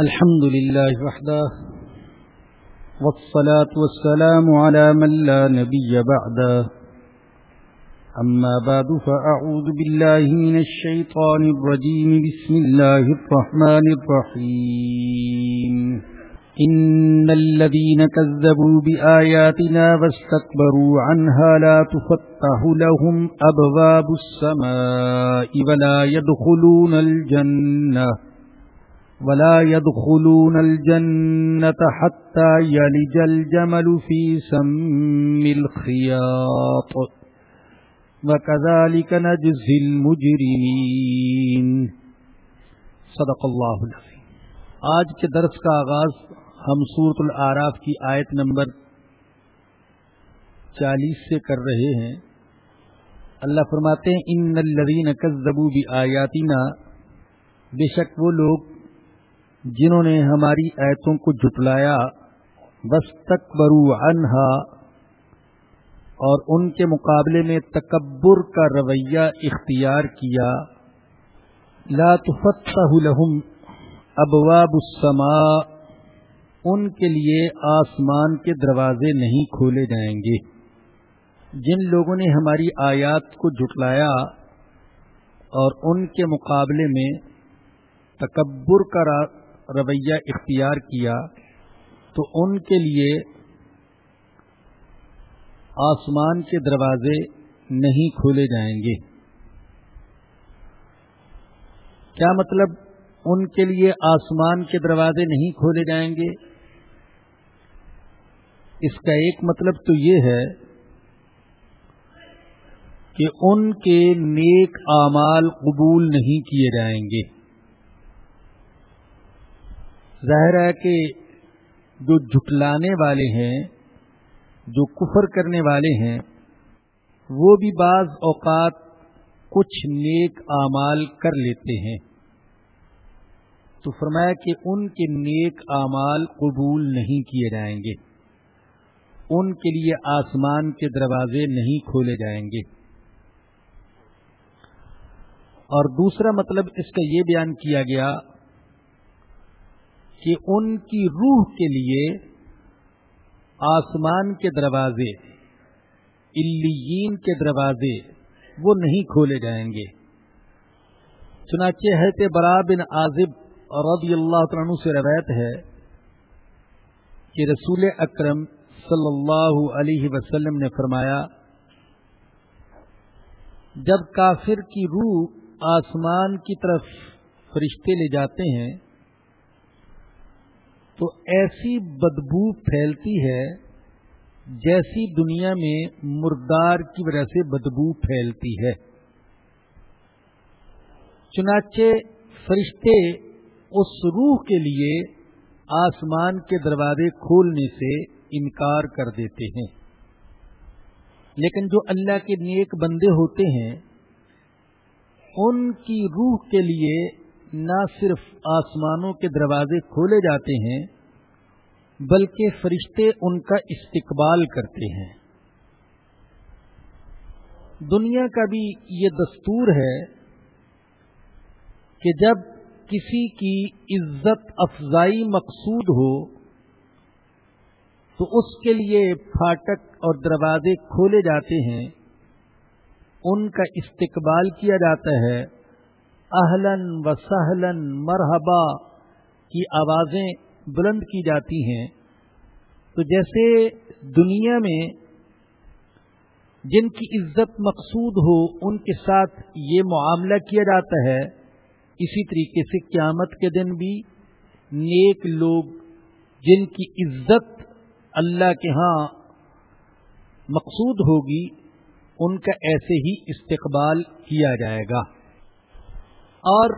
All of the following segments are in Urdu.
الحمد لله وحده، والصلاة والسلام على من لا نبي بعده. أما بعد، فأعوذ بالله من الشيطان الرجيم. بسم الله الرحمن الرحيم. إن الذين كذبوا بآياتنا واستكبروا عنها لا تفتح لهم أبواب السماء ولا يدخلون الجنة. ولا يدخلون الجنة حتى يلج الجمل في سم الخياط. وكذلك نجزي المجرمين. صدق الله العظيم. آج کے درس کا آغاز ہم صورت العراف کی آیت نمبر چالیس سے کر رہے ہیں. اللہ فرماتے ہیں ان الذین کذبوا بآیاتنا بے شک وہ لوگ جنہوں نے ہماری ایتوں کو جٹلایا بس تک انہا اور ان کے مقابلے میں تکبر کا رویہ اختیار کیا۔ لا تفتح لهم ابواب السماء، ان کے لیے آسمان کے دروازے نہیں کھولے جائیں گے۔ جن لوگوں نے ہماری آیات کو جٹلایا اور ان کے مقابلے میں تکبر کا رویہ اختیار کیا تو ان کے لیے آسمان کے دروازے نہیں کھولے جائیں گے۔ کیا مطلب ان کے لیے آسمان کے دروازے نہیں کھولے جائیں گے؟ اس کا ایک مطلب تو یہ ہے کہ ان کے نیک اعمال قبول نہیں کیے جائیں گے۔ ظاہر ہے کہ جو جھٹلانے والے ہیں، جو کفر کرنے والے ہیں، وہ بھی بعض اوقات کچھ نیک اعمال کر لیتے ہیں۔ تو فرمایا کہ ان کے نیک اعمال قبول نہیں کیے جائیں گے۔ ان کے لیے آسمان کے دروازے نہیں کھولے جائیں گے۔ اور دوسرا مطلب اس کا یہ بیان کیا گیا کہ ان کی روح کے لیے آسمان کے دروازے الین کے دروازے، وہ نہیں کھولے جائیں گے۔ چنانچہ ہے برا بن آزب رضی اللہ عنہ سے روایت ہے کہ رسول اکرم صلی اللہ علیہ وسلم نے فرمایا، جب کافر کی روح آسمان کی طرف فرشتے لے جاتے ہیں تو ایسی بدبو پھیلتی ہے جیسی دنیا میں مردار کی وجہ سے بدبو پھیلتی ہے۔ چنانچہ فرشتے اس روح کے لیے آسمان کے دروازے کھولنے سے انکار کر دیتے ہیں۔ لیکن جو اللہ کے نیک بندے ہوتے ہیں، ان کی روح کے لیے نہ صرف آسمانوں کے دروازے کھولے جاتے ہیں، بلکہ فرشتے ان کا استقبال کرتے ہیں۔ دنیا کا بھی یہ دستور ہے کہ جب کسی کی عزت افزائی مقصود ہو، تو اس کے لیے پھاٹک اور دروازے کھولے جاتے ہیں، ان کا استقبال کیا جاتا ہے۔ اہلن و سہلن مرحبا کی آوازیں بلند کی جاتی ہیں۔ تو جیسے دنیا میں جن کی عزت مقصود ہو، ان کے ساتھ یہ معاملہ کیا جاتا ہے۔ اسی طریقے سے قیامت کے دن بھی نیک لوگ جن کی عزت اللہ کے ہاں مقصود ہوگی، ان کا ایسے ہی استقبال کیا جائے گا۔ اور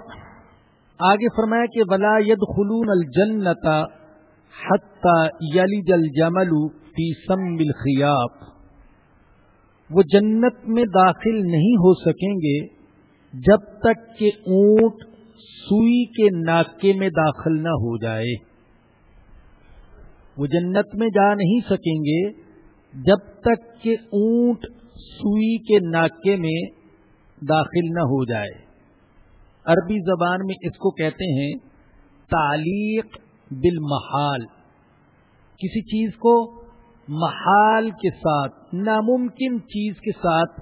آگے فرمایا کہ ولا ید خلون الجنتا حتہ یلی جل جمل فی سم بالخیاپ وہ جنت میں داخل نہیں ہو سکیں گے جب تک کہ اونٹ سوئی کے ناکے میں داخل نہ ہو جائے۔ وہ جنت میں جا نہیں سکیں گے جب تک کہ اونٹ سوئی کے ناکے میں داخل نہ ہو جائے۔ عربی زبان میں اس کو کہتے ہیں تعلیق بالمحال۔ کسی چیز کو محال کے ساتھ، ناممکن چیز کے ساتھ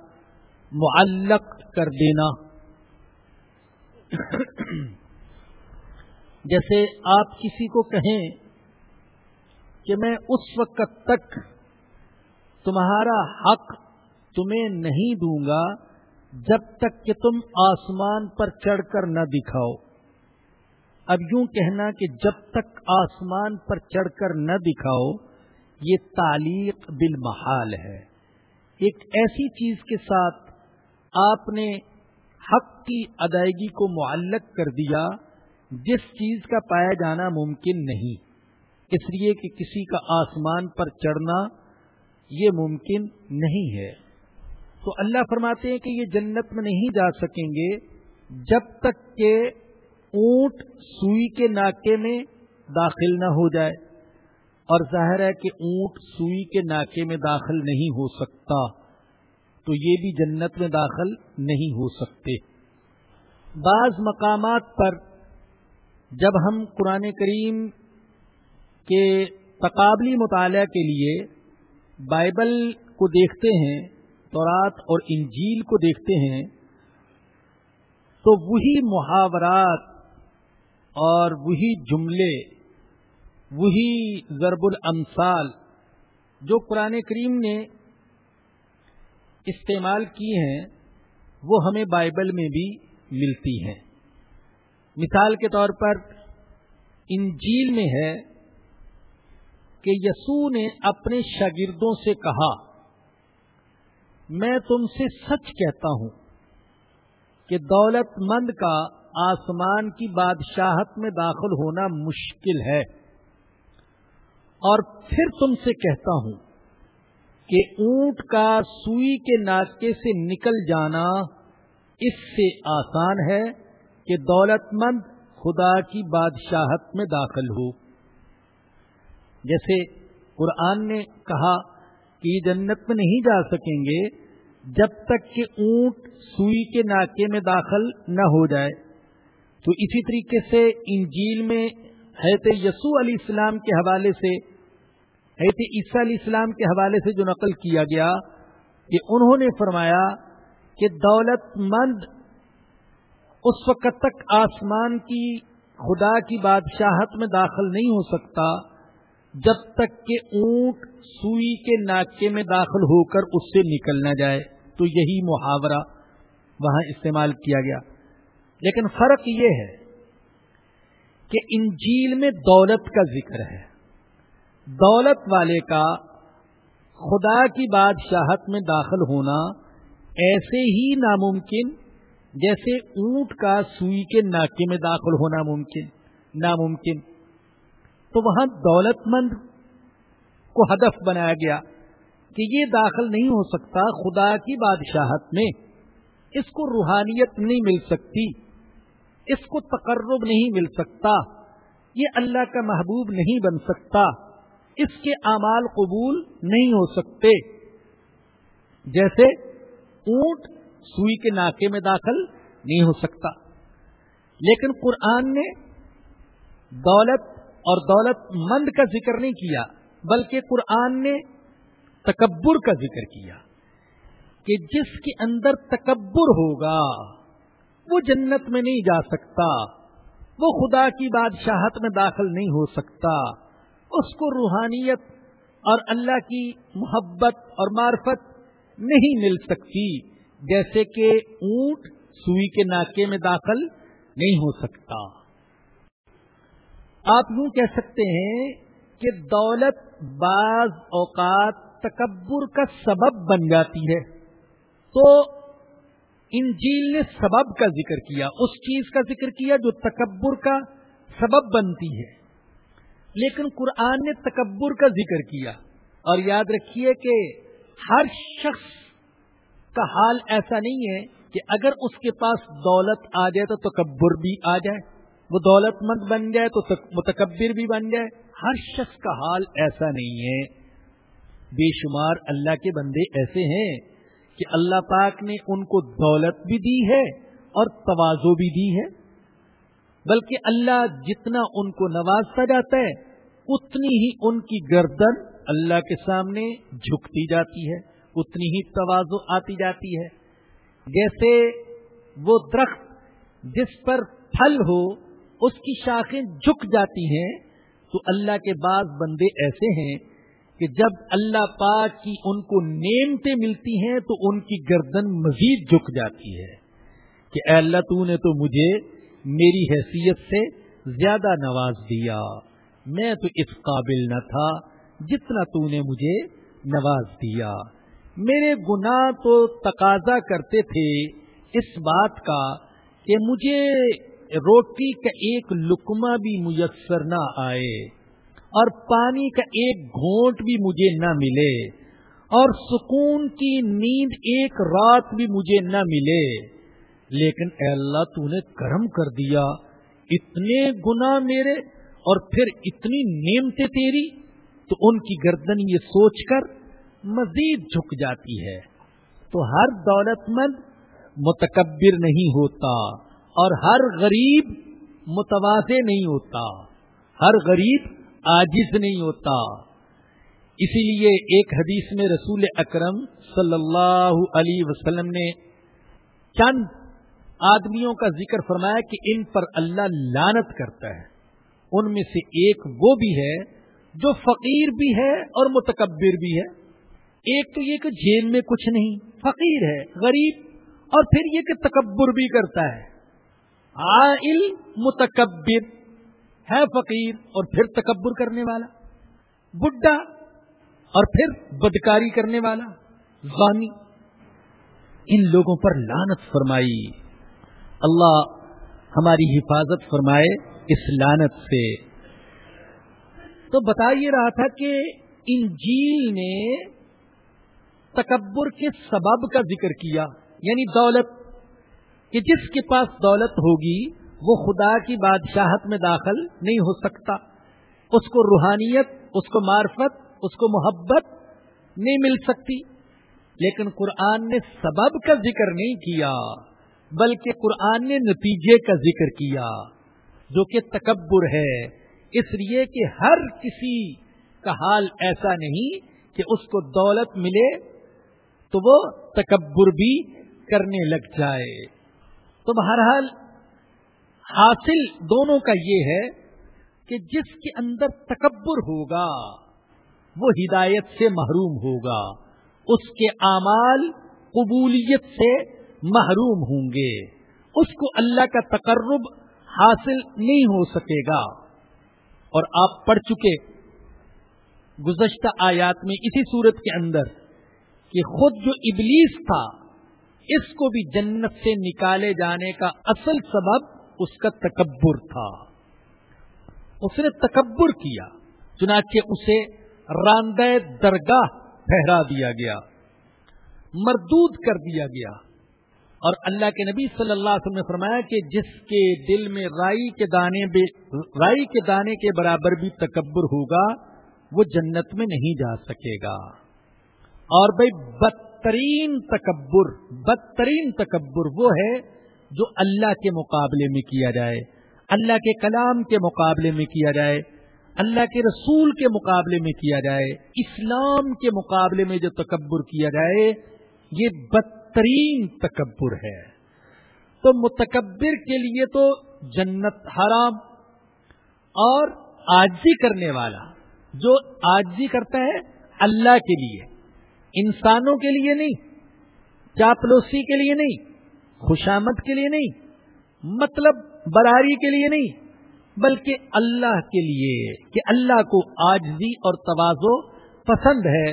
معلق کر دینا۔ جیسے آپ کسی کو کہیں کہ میں اس وقت تک تمہارا حق تمہیں نہیں دوں گا جب تک کہ تم آسمان پر چڑھ کر نہ دکھاؤ۔ اب یوں کہنا کہ جب تک آسمان پر چڑھ کر نہ دکھاؤ، یہ تعلیق بالمحال ہے۔ ایک ایسی چیز کے ساتھ آپ نے حق کی ادائیگی کو معلق کر دیا جس چیز کا پایا جانا ممکن نہیں۔ اس لیے کہ کسی کا آسمان پر چڑھنا یہ ممکن نہیں ہے۔ تو اللہ فرماتے ہیں کہ یہ جنت میں نہیں جا سکیں گے جب تک کہ اونٹ سوئی کے ناکے میں داخل نہ ہو جائے۔ اور ظاہر ہے کہ اونٹ سوئی کے ناکے میں داخل نہیں ہو سکتا۔ تو یہ بھی جنت میں داخل نہیں ہو سکتے۔ بعض مقامات پر جب ہم قرآن کریم کے تقابلی مطالعہ کے لیے بائبل کو دیکھتے ہیں تورات اور انجیل کو دیکھتے ہیں، تو وہی محاورات اور وہی جملے، وہی ضرب الامثال جو قرآن کریم نے استعمال کیے ہیں، وہ ہمیں بائبل میں بھی ملتی ہیں۔ مثال کے طور پر انجیل میں ہے کہ یسو نے اپنے شاگردوں سے کہا میں تم سے سچ کہتا ہوں کہ دولت مند کا آسمان کی بادشاہت میں داخل ہونا مشکل ہے۔ اور پھر تم سے کہتا ہوں کہ اونٹ کا سوئی کے ناکے سے نکل جانا اس سے آسان ہے کہ دولت مند خدا کی بادشاہت میں داخل ہو۔ جیسے قرآن نے کہا کہ یہ جنت میں نہیں جا سکیں گے جب تک کہ اونٹ سوئی کے ناکے میں داخل نہ ہو جائے۔ تو اسی طریقے سے انجیل میں حیرت یسوع علیہ السلام کے حوالے سے حیرت عیسیٰ علیہ السلام کے حوالے سے جو نقل کیا گیا کہ انہوں نے فرمایا کہ دولت مند اس وقت تک آسمان کی خدا کی بادشاہت میں داخل نہیں ہو سکتا۔ جب تک کہ اونٹ سوئی کے ناکے میں داخل ہو کر اس سے نکل نہ جائے، تو یہی محاورہ وہاں استعمال کیا گیا۔ لیکن فرق یہ ہے کہ انجیل میں دولت کا ذکر ہے۔ دولت والے کا خدا کی بادشاہت میں داخل ہونا ایسے ہی ناممکن، جیسے اونٹ کا سوئی کے ناکے میں داخل ہونا ممکن، ناممکن۔ تو وہاں دولت مند کو ہدف بنایا گیا کہ یہ داخل نہیں ہو سکتا خدا کی بادشاہت میں۔ اس کو روحانیت نہیں مل سکتی، اس کو تقرب نہیں مل سکتا، یہ اللہ کا محبوب نہیں بن سکتا، اس کے اعمال قبول نہیں ہو سکتے۔ جیسے اونٹ سوئی کے ناکے میں داخل نہیں ہو سکتا۔ لیکن قرآن نے دولت اور دولت مند کا ذکر نہیں کیا، بلکہ قرآن نے تکبر کا ذکر کیا کہ جس کے اندر تکبر ہوگا، وہ جنت میں نہیں جا سکتا، وہ خدا کی بادشاہت میں داخل نہیں ہو سکتا۔ اس کو روحانیت اور اللہ کی محبت اور معرفت نہیں مل سکتی، جیسے کہ اونٹ سوئی کے ناکے میں داخل نہیں ہو سکتا۔ آپ یوں کہہ سکتے ہیں کہ دولت بعض اوقات تکبر کا سبب بن جاتی ہے۔ تو انجیل نے سبب کا ذکر کیا، اس چیز کا ذکر کیا جو تکبر کا سبب بنتی ہے۔ لیکن قرآن نے تکبر کا ذکر کیا۔ اور یاد رکھیے کہ ہر شخص کا حال ایسا نہیں ہے کہ اگر اس کے پاس دولت آ جائے تو تکبر بھی آ جائے۔ وہ دولت مند بن جائے تو متکبر بھی بن جائے ہر شخص کا حال ایسا نہیں ہے۔ بے شمار اللہ کے بندے ایسے ہیں کہ اللہ پاک نے ان کو دولت بھی دی ہے اور توازو بھی دی ہے۔ بلکہ اللہ جتنا ان کو نوازتا جاتا ہے، اتنی ہی ان کی گردن اللہ کے سامنے جھکتی جاتی ہے، اتنی ہی توازو آتی جاتی ہے۔ جیسے وہ درخت جس پر پھل ہو اس کی شاخیں جھک جاتی ہیں، تو اللہ کے بعض بندے ایسے ہیں کہ جب اللہ پاک کی ان کو نعمتیں ملتی ہیں، تو ان کی گردن مزید جھک جاتی ہے کہ اے اللہ تو نے تو مجھے میری حیثیت سے زیادہ نواز دیا، میں تو اس قابل نہ تھا جتنا تو نے مجھے نواز دیا۔ میرے گناہ تو تقاضا کرتے تھے اس بات کا کہ مجھے روٹی کا ایک لکما بھی میسر نہ آئے اور پانی کا ایک گھونٹ بھی مجھے نہ ملے اور سکون کی نیند ایک رات بھی مجھے نہ ملے۔ لیکن اے اللہ تو نے کرم کر دیا، اتنے گنا میرے اور پھر اتنی نعمتیں تیری تو ان کی گردن یہ سوچ کر مزید جھک جاتی ہے۔ تو ہر دولت مند متکبر نہیں ہوتا۔ اور ہر غریب متوازے نہیں ہوتا، ہر غریب آجز نہیں ہوتا۔ اسی لیے ایک حدیث میں رسول اکرم صلی اللہ علیہ وسلم نے چند آدمیوں کا ذکر فرمایا کہ ان پر اللہ لانت کرتا ہے۔ ان میں سے ایک وہ بھی ہے جو فقیر بھی ہے اور متکبر بھی ہے۔ ایک تو یہ کہ جیل میں کچھ نہیں، فقیر ہے، غریب، اور پھر یہ کہ تکبر بھی کرتا ہے۔ عائل متکبر، ہے فقیر اور پھر تکبر کرنے والا، بڈھا اور پھر بدکاری کرنے والا غانی ان لوگوں پر لانت فرمائی۔ اللہ ہماری حفاظت فرمائے اس لانت سے۔ تو بتا یہ رہا تھا کہ انجیل نے تکبر کے سبب کا ذکر کیا یعنی دولت۔ کہ جس کے پاس دولت ہوگی، وہ خدا کی بادشاہت میں داخل نہیں ہو سکتا۔ اس کو روحانیت، اس کو معرفت، اس کو محبت نہیں مل سکتی۔ لیکن قرآن نے سبب کا ذکر نہیں کیا، بلکہ قرآن نے نتیجے کا ذکر کیا، جو کہ تکبر ہے۔ اس لیے کہ ہر کسی کا حال ایسا نہیں کہ اس کو دولت ملے تو وہ تکبر بھی کرنے لگ جائے۔ تو بہرحال حاصل دونوں کا یہ ہے کہ جس کے اندر تکبر ہوگا، وہ ہدایت سے محروم ہوگا، اس کے اعمال قبولیت سے محروم ہوں گے، اس کو اللہ کا تقرب حاصل نہیں ہو سکے گا۔ اور آپ پڑھ چکے گزشتہ آیات میں اسی صورت کے اندر کہ خود جو ابلیس تھا اس کو بھی جنت سے نکالے جانے کا اصل سبب اس کا تکبر تھا۔ اس نے تکبر کیا، چنانچہ اسے راندہ درگاہ ٹھہرا دیا گیا، مردود کر دیا گیا۔ اور اللہ کے نبی صلی اللہ علیہ وسلم نے فرمایا کہ جس کے دل میں رائی کے دانے رائی کے دانے کے برابر بھی تکبر ہوگا، وہ جنت میں نہیں جا سکے گا۔ اور بھائی بدترین تکبر بدترین تکبر وہ ہے جو اللہ کے مقابلے میں کیا جائے، اللہ کے کلام کے مقابلے میں کیا جائے، اللہ کے رسول کے مقابلے میں کیا جائے، اسلام کے مقابلے میں جو تکبر کیا جائے، یہ بدترین تکبر ہے۔ تو متکبر کے لیے تو جنت حرام، اور آجی کرنے والا جو آجی کرتا ہے اللہ کے لیے۔ انسانوں کے لیے نہیں، چاپلوسی کے لیے نہیں، خوشامد کے لیے نہیں مطلب براری کے لیے نہیں، بلکہ اللہ کے لیے، کہ اللہ کو آجزی اور توازو پسند ہے۔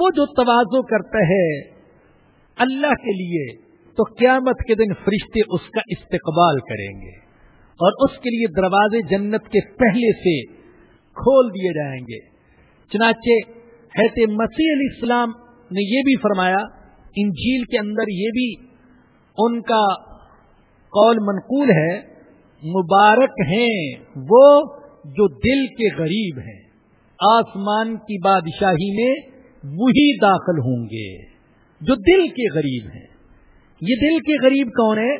وہ جو توازو کرتا ہے اللہ کے لیے، تو قیامت کے دن فرشتے اس کا استقبال کریں گے اور اس کے لیے دروازے جنت کے پہلے سے کھول دیے جائیں گے۔ چنانچہ حیرت مسیح علیہ السلام نے یہ بھی فرمایا، انجیل کے اندر یہ بھی ان کا قول منقول ہے، مبارک ہیں وہ جو دل کے غریب ہیں۔ آسمان کی بادشاہی میں وہی داخل ہوں گے، جو دل کے غریب ہیں۔ یہ دل کے غریب کون ہے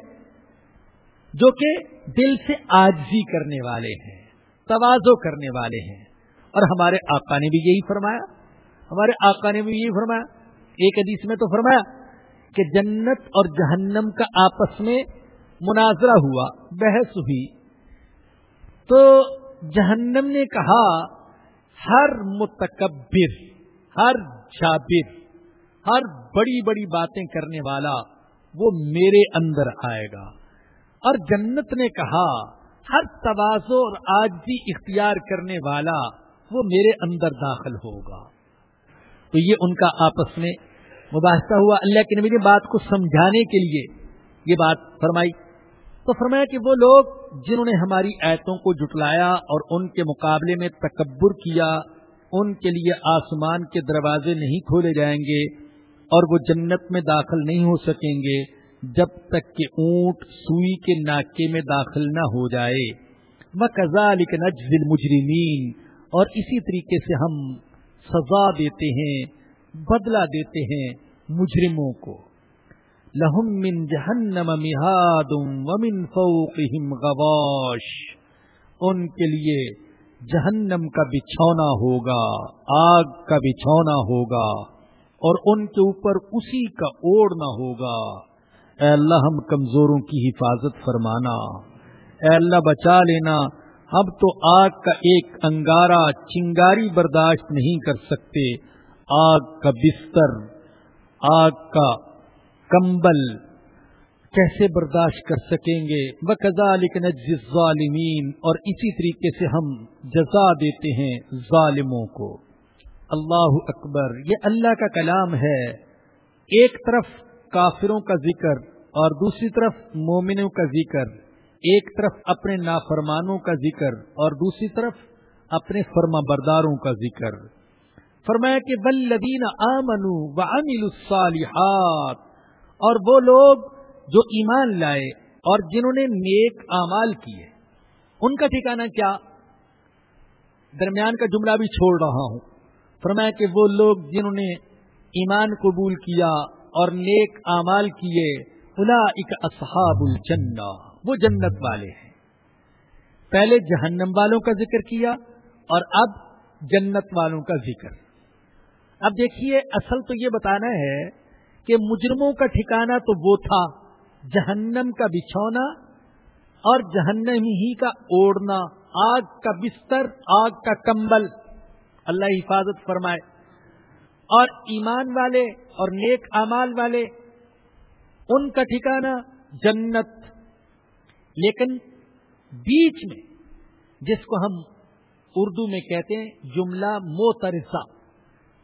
جو کہ دل سے آجزی کرنے والے ہیں، توازو کرنے والے ہیں۔ اور ہمارے آقا نے بھی یہی فرمایا، ہمارے آقا نے بھی یہی فرمایا۔ ایک حدیث میں تو فرمایا کہ جنت اور جہنم کا آپس میں مناظرہ ہوا، بحث ہوئی۔ تو جہنم نے کہا، ہر متکبر، ہر جابر، ہر بڑی بڑی باتیں کرنے والا وہ میرے اندر آئے گا۔ اور جنت نے کہا، ہر توازو اور آج بھی اختیار کرنے والا وہ میرے اندر داخل ہوگا۔ تو یہ ان کا آپس میں مباحثہ ہوا۔ اللہ کے نبی نے بات کو سمجھانے کے لیے یہ بات فرمائی۔ تو فرمایا کہ وہ لوگ جنہوں نے ہماری ایتوں کو جٹلایا اور ان کے مقابلے میں تکبر کیا، ان کے لیے آسمان کے دروازے نہیں کھولے جائیں گے اور وہ جنت میں داخل نہیں ہو سکیں گے جب تک کہ اونٹ سوئی کے ناکے میں داخل نہ ہو جائے۔ مزال نجزل مجرمین اور اسی طریقے سے ہم سزا دیتے ہیں، بدلہ دیتے ہیں مجرموں کو۔ لہم من جہنم مہاد ومن فوقہم غواش۔ ان کے لیے جہنم کا بچھونا ہوگا، آگ کا بچھونا ہوگا، اور ان کے اوپر اسی کا اوڑنا ہوگا۔ اے اللہ، ہم کمزوروں کی حفاظت فرمانا۔ اے اللہ، بچا لینا۔ اب تو آگ کا ایک انگارا چنگاری برداشت نہیں کر سکتے۔ آگ کا بستر، آگ کا کمبل کیسے برداشت کر سکیں گے؟ بقضا لیکن ظالمین اور اسی طریقے سے ہم جزا دیتے ہیں ظالموں کو۔ اللہ اکبر، یہ اللہ کا کلام ہے۔ ایک طرف کافروں کا ذکر اور دوسری طرف مومنوں کا ذکر۔ ایک طرف اپنے نافرمانوں کا ذکر اور دوسری طرف اپنے فرما برداروں کا ذکر۔ فرمایا کہ بلدین آمنو و امل الصالحات، اور وہ لوگ جو ایمان لائے اور جنہوں نے نیک اعمال کیے۔ ان کا ٹھکانا کیا؟ درمیان کا جملہ بھی چھوڑ رہا ہوں۔ فرمایا کہ وہ لوگ جنہوں نے ایمان قبول کیا اور نیک اعمال کیے الا اک اصحاب الجنہ۔ وہ جنت والے ہیں۔ پہلے جہنم والوں کا ذکر کیا اور اب جنت والوں کا ذکر۔ اب دیکھیے، اصل تو یہ بتانا ہے کہ مجرموں کا ٹھکانا تو وہ تھا، جہنم کا بچھونا اور جہنم ہی کا اوڑنا آگ کا بستر، آگ کا کمبل۔ اللہ حفاظت فرمائے۔ اور ایمان والے اور نیک امال والے، ان کا ٹھکانا جنت لیکن بیچ میں جس کو ہم اردو میں کہتے ہیں، جملہ موترسا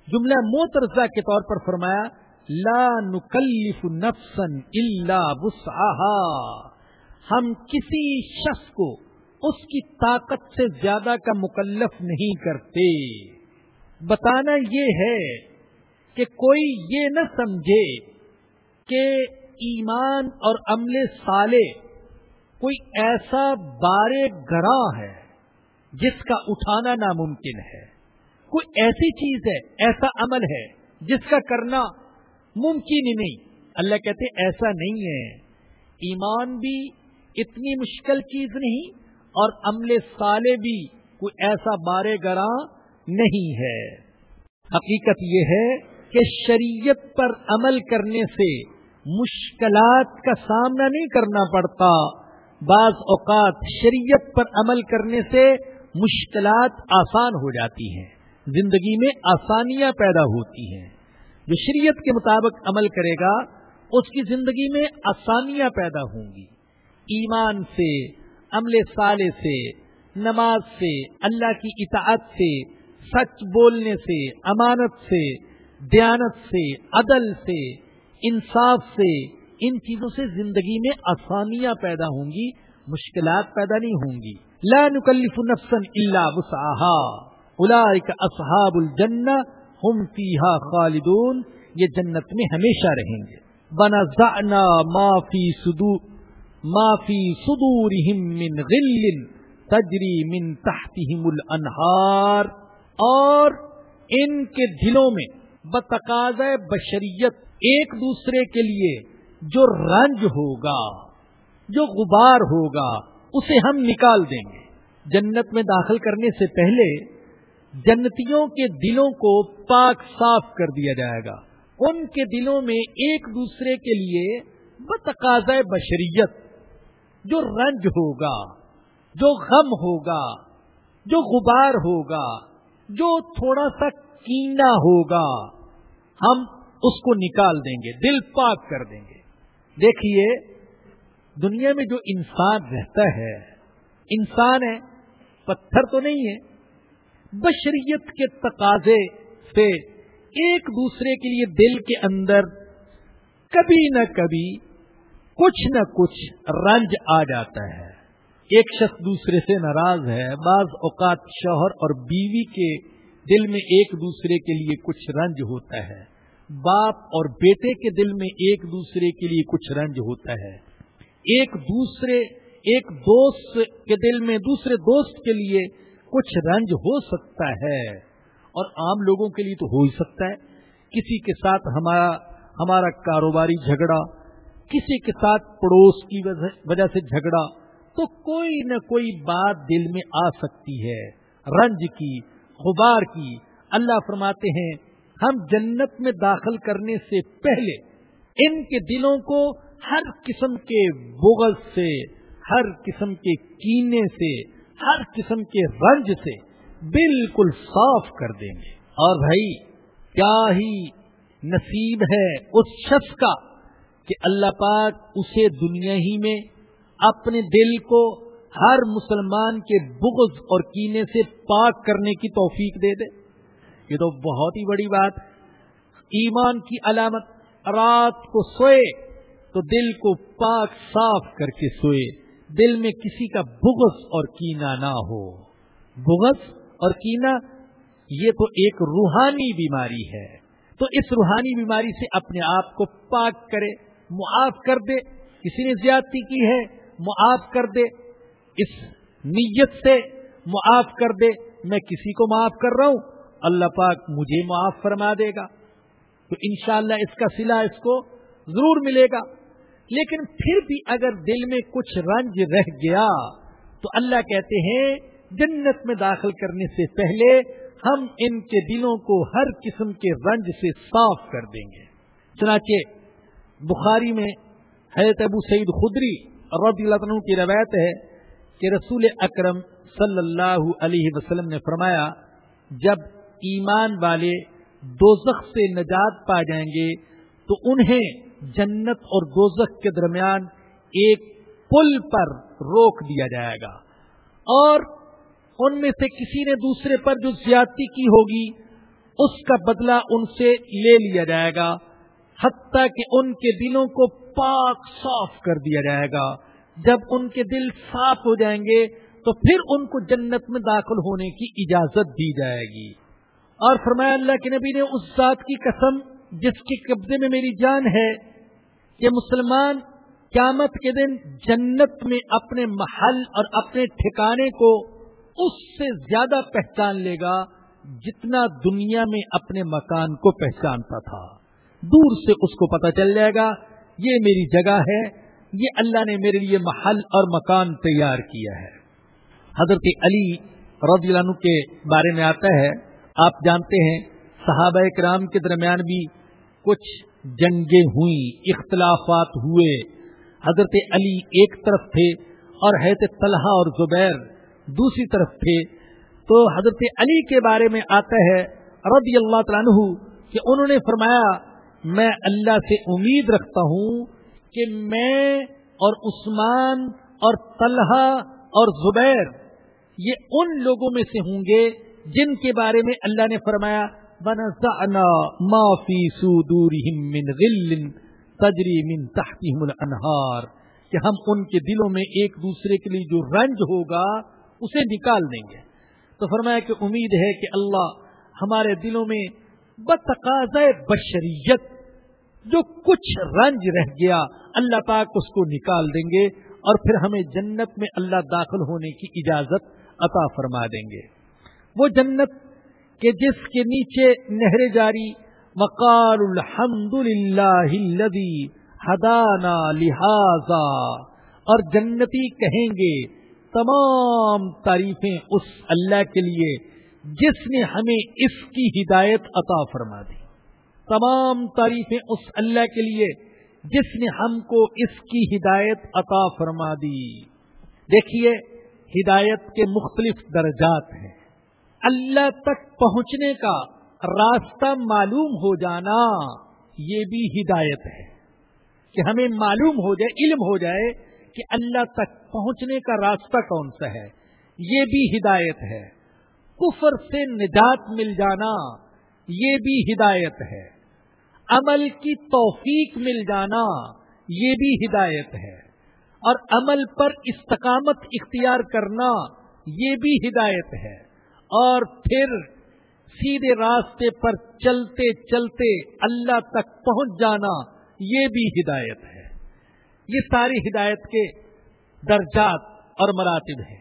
جملہ موترسا کے طور پر فرمایا، لا نکلف نفسن اللہ ہم کسی شخص کو اس کی طاقت سے زیادہ کا مکلف نہیں کرتے۔ بتانا یہ ہے کہ کوئی یہ نہ سمجھے کہ ایمان اور عمل سالے کوئی ایسا بارے گراں ہے جس کا اٹھانا ناممکن ہے۔ کوئی ایسی چیز ہے، ایسا عمل ہے جس کا کرنا ممکن ہی نہیں۔ اللہ کہتے ایسا نہیں ہے۔ ایمان بھی اتنی مشکل چیز نہیں اور عمل سالے بھی کوئی ایسا بارے گراں نہیں ہے۔ حقیقت یہ ہے کہ شریعت پر عمل کرنے سے مشکلات کا سامنا نہیں کرنا پڑتا۔ بعض اوقات شریعت پر عمل کرنے سے مشکلات آسان ہو جاتی ہیں، زندگی میں آسانیاں پیدا ہوتی ہیں۔ جو شریعت کے مطابق عمل کرے گا، اس کی زندگی میں آسانیاں پیدا ہوں گی۔ ایمان سے، عمل سالے سے، نماز سے، اللہ کی اطاعت سے، سچ بولنے سے، امانت سے، دیانت سے، عدل سے، انصاف سے ان چیزوں سے زندگی میں آسانیاں پیدا ہوں گی، مشکلات پیدا نہیں ہوں گی۔ لا نکلف نفسا الا وسعها اولئک اصحاب الجنہ ہم فیہا خالدون۔ یہ جنت میں ہمیشہ رہیں گے۔ بنزعنا ما فی صدور معافی من غل تجری من تحتہم الانہار۔ اور ان کے دلوں میں بتقاض بشریت ایک دوسرے کے لیے جو رنج ہوگا، جو غبار ہوگا، اسے ہم نکال دیں گے۔ جنت میں داخل کرنے سے پہلے جنتیوں کے دلوں کو پاک صاف کر دیا جائے گا۔ ان کے دلوں میں ایک دوسرے کے لیے بتقاض بشریت، جو رنج ہوگا، جو غم ہوگا، جو غبار ہوگا، جو تھوڑا سا کینا ہوگا، ہم اس کو نکال دیں گے، دل پاک کر دیں گے۔ دیکھیے، دنیا میں جو انسان رہتا ہے، انسان ہے، پتھر تو نہیں ہے، بشریت کے تقاضے سے ایک دوسرے کے لیے دل کے اندر کبھی نہ کبھی کچھ نہ کچھ رنج آ جاتا ہے۔ ایک شخص دوسرے سے ناراض ہے، بعض اوقات شوہر اور بیوی کے دل میں ایک دوسرے کے لیے کچھ رنج ہوتا ہے۔ باپ اور بیٹے کے دل میں ایک دوسرے کے لیے کچھ رنج ہوتا ہے۔ ایک دوسرے، ایک دوست کے دل میں دوسرے دوست کے لیے کچھ رنج ہو سکتا ہے۔ اور عام لوگوں کے لیے تو ہو ہی سکتا ہے۔ کسی کے ساتھ ہمارا ہمارا کاروباری جھگڑا، کسی کے ساتھ پڑوس کی وجہ سے جھگڑا، تو کوئی نہ کوئی بات دل میں آ سکتی ہے۔ رنج کی، غبار کی، اللہ فرماتے ہیں ہم جنت میں داخل کرنے سے پہلے ان کے دلوں کو ہر قسم کے بغل سے، ہر قسم کے کینے سے، ہر قسم کے رنج سے بالکل صاف کر دیں گے۔ اور بھائی، کیا ہی نصیب ہے اس شخص کا کہ اللہ پاک اسے دنیا ہی میں اپنے دل کو ہر مسلمان کے بغض اور کینے سے پاک کرنے کی توفیق دے دے۔ یہ تو بہت ہی بڑی بات ایمان کی علامت، رات کو سوئے تو دل کو پاک صاف کر کے سوئے، دل میں کسی کا بغض اور کینا نہ ہو۔ بغض اور کینا یہ تو ایک روحانی بیماری ہے۔ تو اس روحانی بیماری سے اپنے آپ کو پاک کرے، معاف کر دے۔ کسی نے زیادتی کی ہے، معاف کر دے۔ اس نیت سے معاف کر دے۔ میں کسی کو معاف کر رہا ہوں اللہ پاک مجھے معاف فرما دے گا۔ تو انشاءاللہ اس کا سلا اس کو ضرور ملے گا۔ لیکن پھر بھی اگر دل میں کچھ رنج رہ گیا، تو اللہ کہتے ہیں، جنت میں داخل کرنے سے پہلے ہم ان کے دلوں کو ہر قسم کے رنج سے صاف کر دیں گے۔ چنانچہ بخاری میں حضرت ابو سعید خدری رضی اللہ عنہ کی روایت ہے کہ رسول اکرم صلی اللہ علیہ وسلم نے فرمایا، جب ایمان والے دوزخ سے نجات پا جائیں گے، تو انہیں جنت اور دوزخ کے درمیان ایک پل پر روک دیا جائے گا۔ اور ان میں سے کسی نے دوسرے پر جو زیادتی کی ہوگی، اس کا بدلہ ان سے لے لیا جائے گا، حتیٰ کہ ان کے دلوں کو پاک صاف کر دیا جائے گا۔ جب ان کے دل صاف ہو جائیں گے، تو پھر ان کو جنت میں داخل ہونے کی اجازت دی جائے گی۔ اور فرمایا اللہ کے نبی نے اس ذات کی قسم جس کے قبضے میں میری جان ہے کہ مسلمان قیامت کے دن جنت میں اپنے محل اور اپنے ٹھکانے کو اس سے زیادہ پہچان لے گا جتنا دنیا میں اپنے مکان کو پہچانتا تھا۔ دور سے اس کو پتہ چل جائے گا، یہ میری جگہ ہے، یہ اللہ نے میرے لیے محل اور مکان تیار کیا ہے۔ حضرت علی رضی اللہ عنہ کے بارے میں آتا ہے آپ جانتے ہیں، صحابہ کرام کے درمیان بھی کچھ جنگیں ہوئیں، اختلافات ہوئے۔ حضرت علی ایک طرف تھے اور حضرت طلحہ اور زبیر دوسری طرف تھے۔ تو حضرت علی کے بارے میں آتا ہے رضی اللہ تعالیٰ عنہ کہ انہوں نے فرمایا، میں اللہ سے امید رکھتا ہوں کہ میں اور عثمان اور طلحہ اور زبیر یہ ان لوگوں میں سے ہوں گے جن کے بارے میں اللہ نے فرمایا ونزعنا ما في من غل تجری من تحتهم الانہار. کہ ہم ان کے دلوں میں ایک دوسرے کے لیے جو رنج ہوگا، اسے نکال دیں گے۔ تو فرمایا کہ امید ہے کہ اللہ ہمارے دلوں میں بتقاض بشریت جو کچھ رنج رہ گیا، اللہ پاک اس کو نکال دیں گے اور پھر ہمیں جنت میں اللہ داخل ہونے کی اجازت عطا فرما دیں گے۔ وہ جنت کہ جس کے نیچے نہر جاری الحمد للہ ہدانا لہذا۔ اور جنتی کہیں گے، تمام تعریفیں اس اللہ کے لیے جس نے ہمیں اس کی ہدایت عطا فرما دی۔ تمام تعریفیں اس اللہ کے لیے جس نے ہم کو اس کی ہدایت عطا فرما دی۔ دیکھیے، ہدایت کے مختلف درجات ہیں۔ اللہ تک پہنچنے کا راستہ معلوم ہو جانا یہ بھی ہدایت ہے کہ ہمیں معلوم ہو جائے، علم ہو جائے کہ اللہ تک پہنچنے کا راستہ کون سا ہے۔ یہ بھی ہدایت ہے۔ کفر سے نجات مل جانا یہ بھی ہدایت ہے۔ عمل کی توفیق مل جانا یہ بھی ہدایت ہے۔ اور عمل پر استقامت اختیار کرنا یہ بھی ہدایت ہے۔ اور پھر سیدھے راستے پر چلتے چلتے اللہ تک پہنچ جانا یہ بھی ہدایت ہے۔ یہ ساری ہدایت کے درجات اور مراتب ہیں۔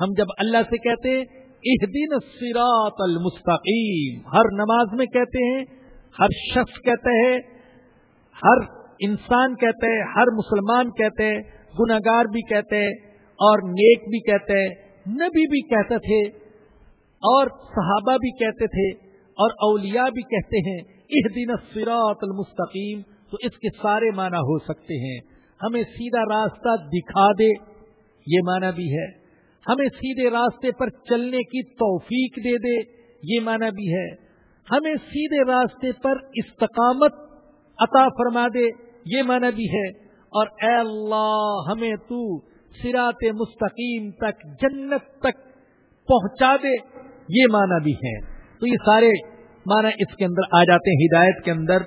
ہم جب اللہ سے کہتے ہیں اس دن سیرات المستقیم، ہر نماز میں کہتے ہیں، ہر شخص کہتے ہیں ہر انسان کہتے ہیں ہر مسلمان کہتے ہیں گناگار بھی کہتے ہیں اور نیک بھی کہتے ہیں نبی بھی کہتے تھے۔ اور صحابہ بھی کہتے تھے اور اولیاء بھی کہتے ہیں اس دن سراط المستقیم، تو اس کے سارے معنی ہو سکتے ہیں۔ ہمیں سیدھا راستہ دکھا دے، یہ معنی بھی ہے۔ ہمیں سیدھے راستے پر چلنے کی توفیق دے دے، یہ معنی بھی ہے۔ ہمیں سیدھے راستے پر استقامت عطا فرما دے، یہ معنی بھی ہے۔ اور اے اللہ، ہمیں تو سرات مستقیم تک، جنت تک پہنچا دے۔ یہ معنی بھی ہے تو یہ سارے معنی اس کے اندر آ جاتے ہیں، ہدایت کے اندر۔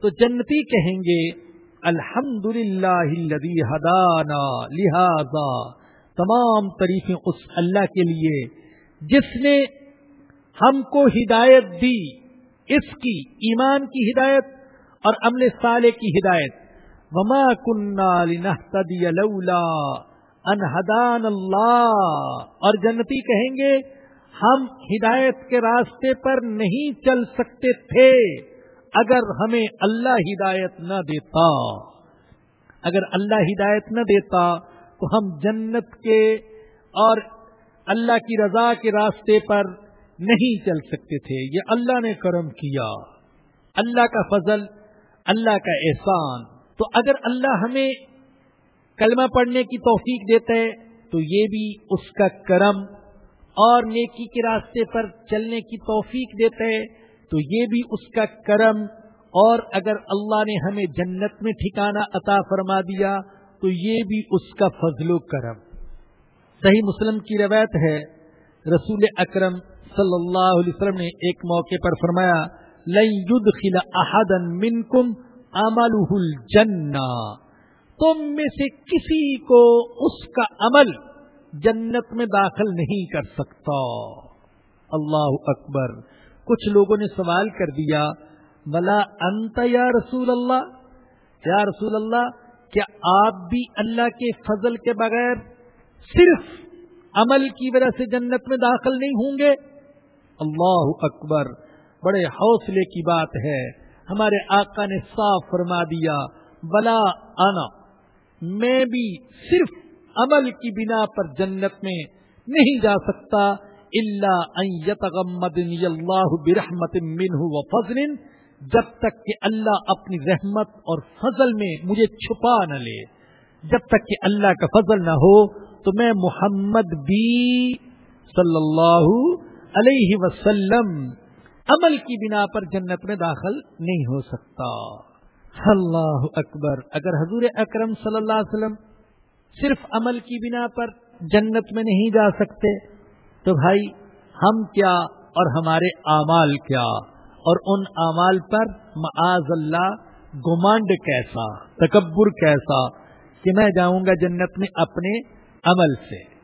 تو جنتی کہیں گے الحمد للہ ہدانا لہذا۔ تمام طریقے اس اللہ کے لیے۔ جس نے ہم کو ہدایت دی، اس کی ایمان کی ہدایت اور عمل صالح کی ہدایت۔ وما کنہ لولا انہدان اللہ اور جنتی کہیں گے ہم ہدایت کے راستے پر نہیں چل سکتے تھے اگر ہمیں اللہ ہدایت نہ دیتا۔ اگر اللہ ہدایت نہ دیتا تو ہم جنت کے اور اللہ کی رضا کے راستے پر نہیں چل سکتے تھے۔ یہ اللہ نے کرم کیا۔ اللہ کا فضل، اللہ کا احسان۔ تو اگر اللہ ہمیں کلمہ پڑھنے کی توفیق دیتا ہے تو یہ بھی اس کا کرم اور نیکی کے راستے پر چلنے کی توفیق دیتا ہے تو یہ بھی اس کا کرم۔ اور اگر اللہ نے ہمیں جنت میں ٹھکانہ عطا فرما دیا، تو یہ بھی اس کا فضل و کرم۔ صحیح مسلم کی روایت ہے، رسول اکرم صلی اللہ علیہ وسلم نے ایک موقع پر فرمایا منکم الجنہ۔ تم میں سے کسی کو اس کا عمل جنت میں داخل نہیں کر سکتا۔ اللہ اکبر۔ کچھ لوگوں نے سوال کر دیا ملا انت یا رسول اللہ یا رسول اللہ، کیا آپ بھی اللہ کے فضل کے بغیر صرف عمل کی وجہ سے جنت میں داخل نہیں ہوں گے؟ اللہ اکبر۔ بڑے حوصلے کی بات ہے۔ ہمارے آقا نے صاف فرما دیا بلا آنا میں بھی صرف عمل کی بنا پر جنت میں نہیں جا سکتا اللہ اللہ برحمت منہ و فضل، جب تک کہ اللہ اپنی رحمت اور فضل میں مجھے چھپا نہ لے۔ جب تک کہ اللہ کا فضل نہ ہو تو میں محمد بھی صلی اللہ علیہ وسلم عمل کی بنا پر جنت میں داخل نہیں ہو سکتا۔ اللہ اکبر۔ اگر حضور اکرم صلی اللہ علیہ وسلم صرف عمل کی بنا پر جنت میں نہیں جا سکتے۔ تو بھائی، ہم کیا اور ہمارے اعمال کیا؟ اور ان اعمال پر معاذ اللہ گمانڈ کیسا، تکبر کیسا کہ میں جاؤں گا جنت میں اپنے عمل سے۔